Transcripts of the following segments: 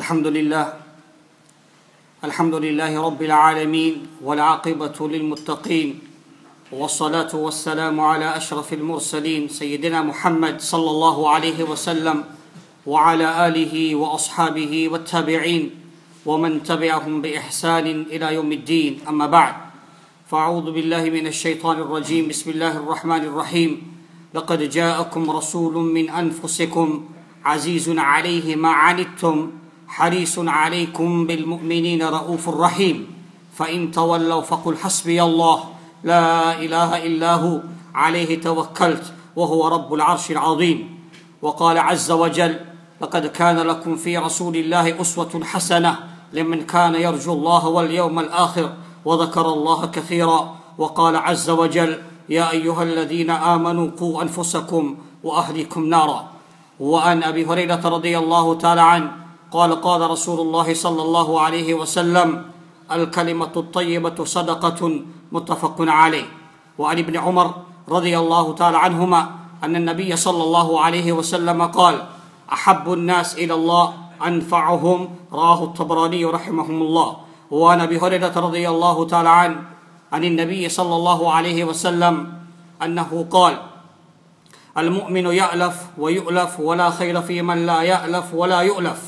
الحمد لله الحمد لله رب العالمين والعاقبة للمتقين والصلاة والسلام على أشرف المرسلين سيدنا محمد صلى الله عليه وسلم وعلى آله وأصحابه والتابعين ومن تبعهم بإحسان إلى يوم الدين أما بعد فأعوذ بالله من الشيطان الرجيم بسم الله الرحمن الرحيم لقد جاءكم رسول من أنفسكم عزيز عليه ما عنتم حريص عليكم بالمؤمنين رؤوف رحيم فإن تولوا فقل حسبي الله لا إله إلا هو عليه توكلت وهو رب العرش العظيم وقال عز وجل لقد كان لكم في رسول الله أسوة حسنة لمن كان يرجو الله واليوم الآخر وذكر الله كثيرا وقال عز وجل يا أيها الذين آمنوا قوا أنفسكم وأهلكم نارا وأن أبي هريرة رضي الله تعالى عنه قال قال رسول الله صلى الله عليه وسلم الكلمة الطيبة صدقة متفق عليه وعن ابن عمر رضي الله تعالى عنهما أن النبي صلى الله عليه وسلم قال أحب الناس إلى الله أنفعهم راه الطبراني رحمهم الله وعن أبي هريرة رضي الله تعالى عن عن النبي صلى الله عليه وسلم أنه قال المؤمن يألف ويؤلف ولا خير في من لا يألف ولا يؤلف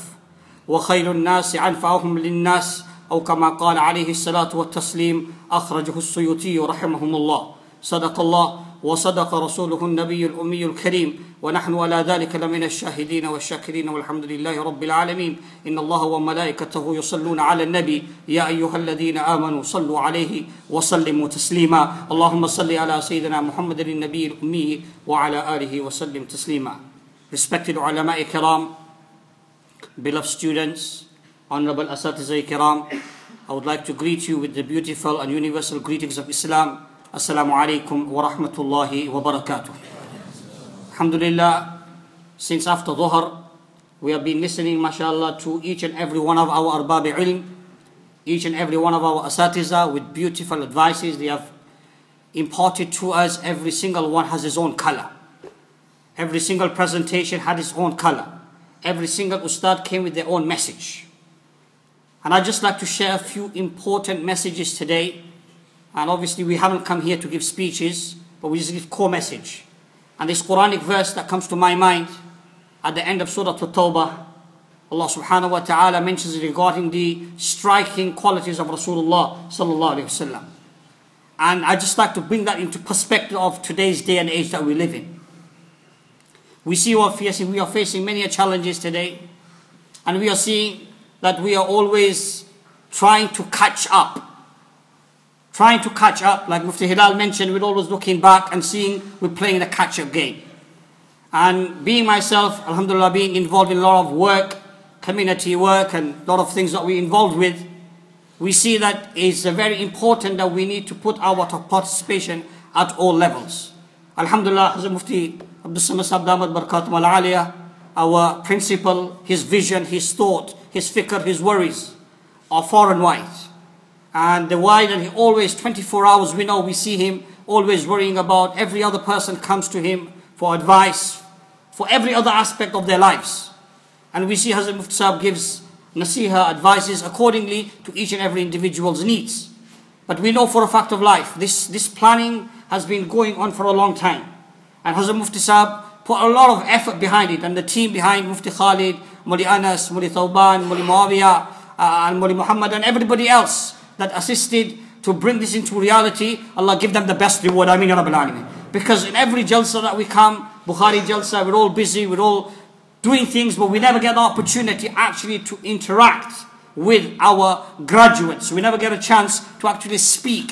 وخير الناس أنفعهم للناس أو كما قال عليه الصلاة والتسليم أخرجه السيوتي رحمهم الله صدق الله وصدق رسوله النبي الأمي الكريم ونحن على ذلك لمن الشاهدين والشاكرين والحمد لله رب العالمين إن الله وملائكته يصلون على النبي يا أيها الذين آمنوا صلوا عليه وسلموا تسليما اللهم صل على سيدنا محمد النبي الأمي وعلى آله وسلم تسليما Respected علماء كرام بل آف اسٹوڈنٹس آنریبل اساتذہ کرام life to greet you with beautiful and universal greetings of اسلام السلام علیکم و رحمۃ اللہ وبرکاتہ الحمد للہ سنس آف دا دہر وی آر بین لسنگ ماشاء اللہ through each and every one of our باب علم each and every one of our اساتذہ with beautiful advices through as every single one has is own خلہ every single presentation has is own خل every single start came with the own message and I just like to share a few important messages today and obviously we ہم here to go speeches ویس گیف good message and the اس کوراک wears comes to my mind at the end of so ٹوٹو اللہ regarding the اسٹرائک کو صل اللہ علیکس and I just like to one then to پسپیک of today's us we learn We see we are facing many challenges today, and we are seeing that we are always trying to catch up. Like Mufti Hilal mentioned, we're always looking back and seeing we're playing the catch-up game. And being myself, alhamdulillah, being involved in a lot of work, community work, and a lot of things that we're involved with, we see that it's very important that we need to put our participation at all levels. الحمد للہ حزر مفتی عبدال صاحب دحمد برقاتل his vision has توٹ his فکرز far and wise and twenty four hours we know we see ہم always worrying about every other person comes to him for advice for every other aspect of the life and we see ہزر مفتی صاحب gives ن سی her advice is accordingly to each and every individuals needs but we know for a fact of life planning has be going on for a long time and مفتی صاحب for a lot of F behind it N the تھی behind مفتی خالد موی انس مولی توبان میری مواویہ موی محمد and everybody else دسیسٹ to bring to reality Allah give them بیسٹریلسر we come بو ہاری doing opportunity to interact with our graduates when ever get a chance to actually speak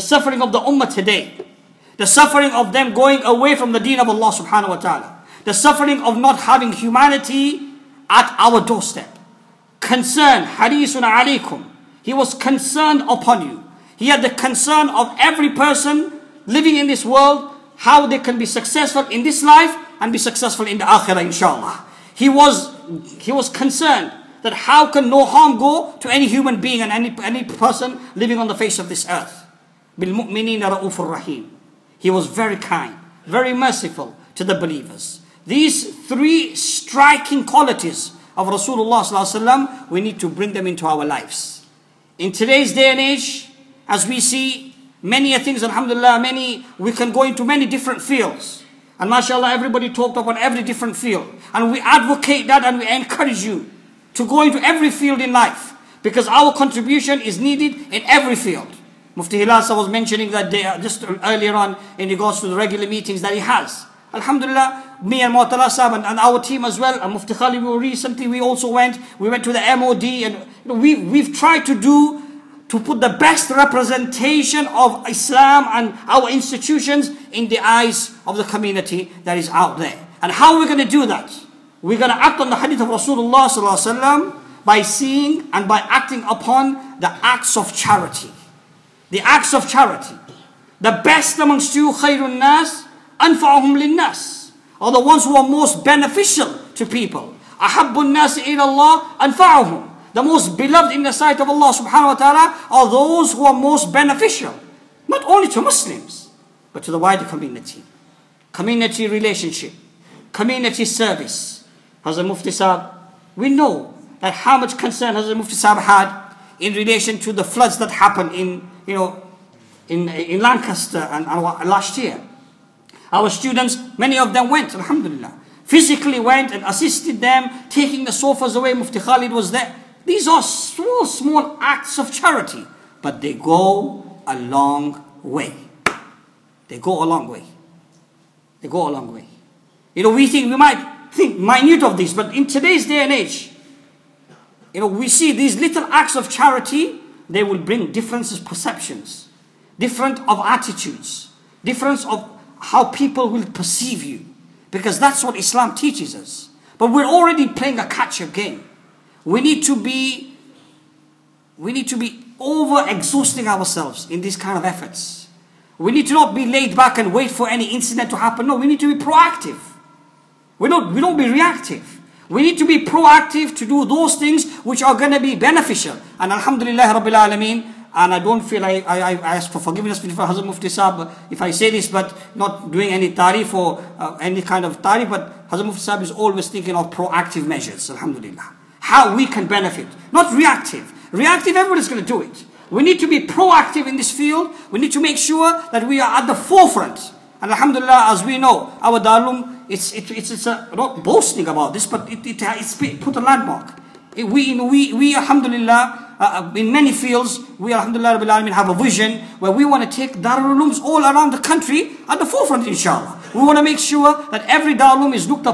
suffering going away how can no her go ٹویومنگ earth will make many نر افر رحیم he was very kind very merciful to the believers these three striking qualities our رسول اللہ صلی اللہ وسلم we need to bring them into our lives in تھریج دے انج as we see many a things الحمد للہ many we can going to many different fields and ماشاء اللہ everybody took open every different field and we are work that and we encourage you to going to every field in life because our contribution is needed in every field نگز الحمد اللہ to them اوی try to do to put the best ریپرزینٹنس and our institutions انفینے صلی اللہ وسلم by C by acting upon the arts the acts of charity. The best amongst you, khayrun nas, anfa'uhum linnas, are the ones who are most beneficial to people. Ahabbun nas ilallah, anfa'uhum. The most beloved in the sight of Allah subhanahu wa ta'ala are those who are most beneficial. Not only to Muslims, but to the wider community. Community relationship, community service. Hazrat Mufti Saab, we know that how much concern Hazrat Mufti Saab had in relation to the floods that happened in لاسٹردہ فیزکلیٹس my نیوٹ but each we this They will bring differences, perceptions, different of attitudes, difference of how people will perceive you. Because that's what Islam teaches us. But we're already playing a catch-up game. We need to be over-exhausting ourselves in these kind of efforts. We need to not be laid back and wait for any incident to happen. No, we need to be proactive. We don't be reactive. We need to be proactive to do things which are be beneficial and الحمد للہ رب المینڈ آئی down فیل آئی حزب مفتی صاحب but not doing any تاریخ اورزر مفتی صاحب از آل ویز انف پروٹیو میزرس ویف not we need to be proactive انس field we make sure for fronts الحمد للہ از وی نو او دالم لینڈ مارکیمد اللہ انی آرمد اللہ وی ونٹن کنٹرین ان شاء اللہ we want make sure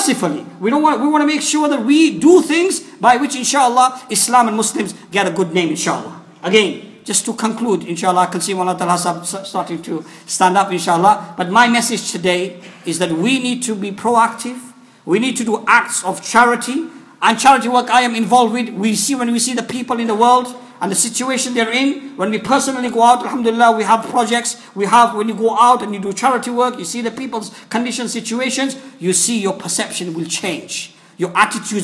ever sure we do things by which ان شاء اللہ اسلام مسلم گڈ نیم ان شاء اللہ اگین جسٹ ٹو کنکلوڈ ان شاء اللہ کلسم اللہ تعالیٰ but my message today we need to be proactive we need to do charity I am and we see one we see the people unconditionally go outs view وینٹو peoples condition you see your perception will change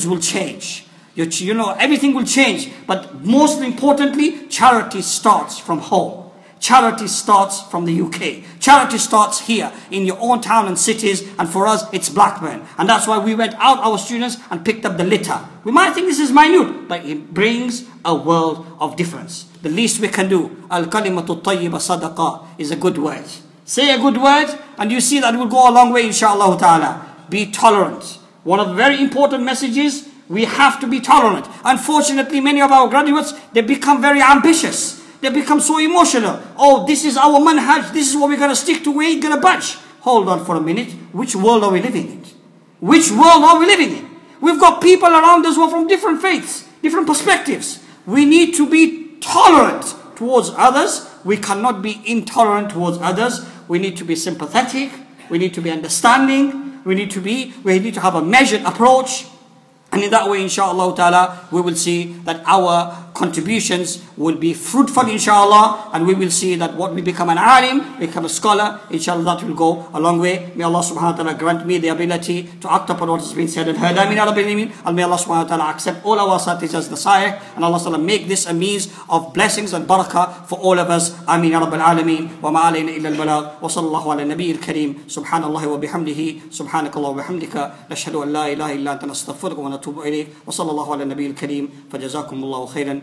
will change یوچ you know everything will change but most importantly from home charity starts from the U K in town and cities and for it's black means why we wait out pick us my نیوٹ brings way ان شاء اللہ تعالیٰ be tolerance one of the very important messages we have be tolerant unfortunately many graduates become very ambitious O this stick to گرچ hold out for each which welding which world how we league with go people around fats different perspectives we need to be tolerant towards others we can not be intolerant towards others we need to be sympathetic we need to be understanding we need to be we need to have a major approach ان شاء اللہ تعالیٰ contributions will be fruitful inshallah and we will see that what we become an alim become a scholar inshallah that will go a long way may Allah subhanahu wa ta'ala grant me the ability to act upon what has been said and heard amin and may Allah subhanahu wa ta'ala accept all our satis as the sahih and Allah subhanahu make this a means of blessings and barakah for all of us amin rabbil rabbal alameen wa ma alayna illa al-bala wa sallallahu ala nabi al-kareem subhanallah wa bihamdihi subhanakallah wa bihamdika nashhadu an la ilaha illa anta nastaghfiruka wa natubu ilayk wa sallallahu ala nabi al-kareem فجزاكم الله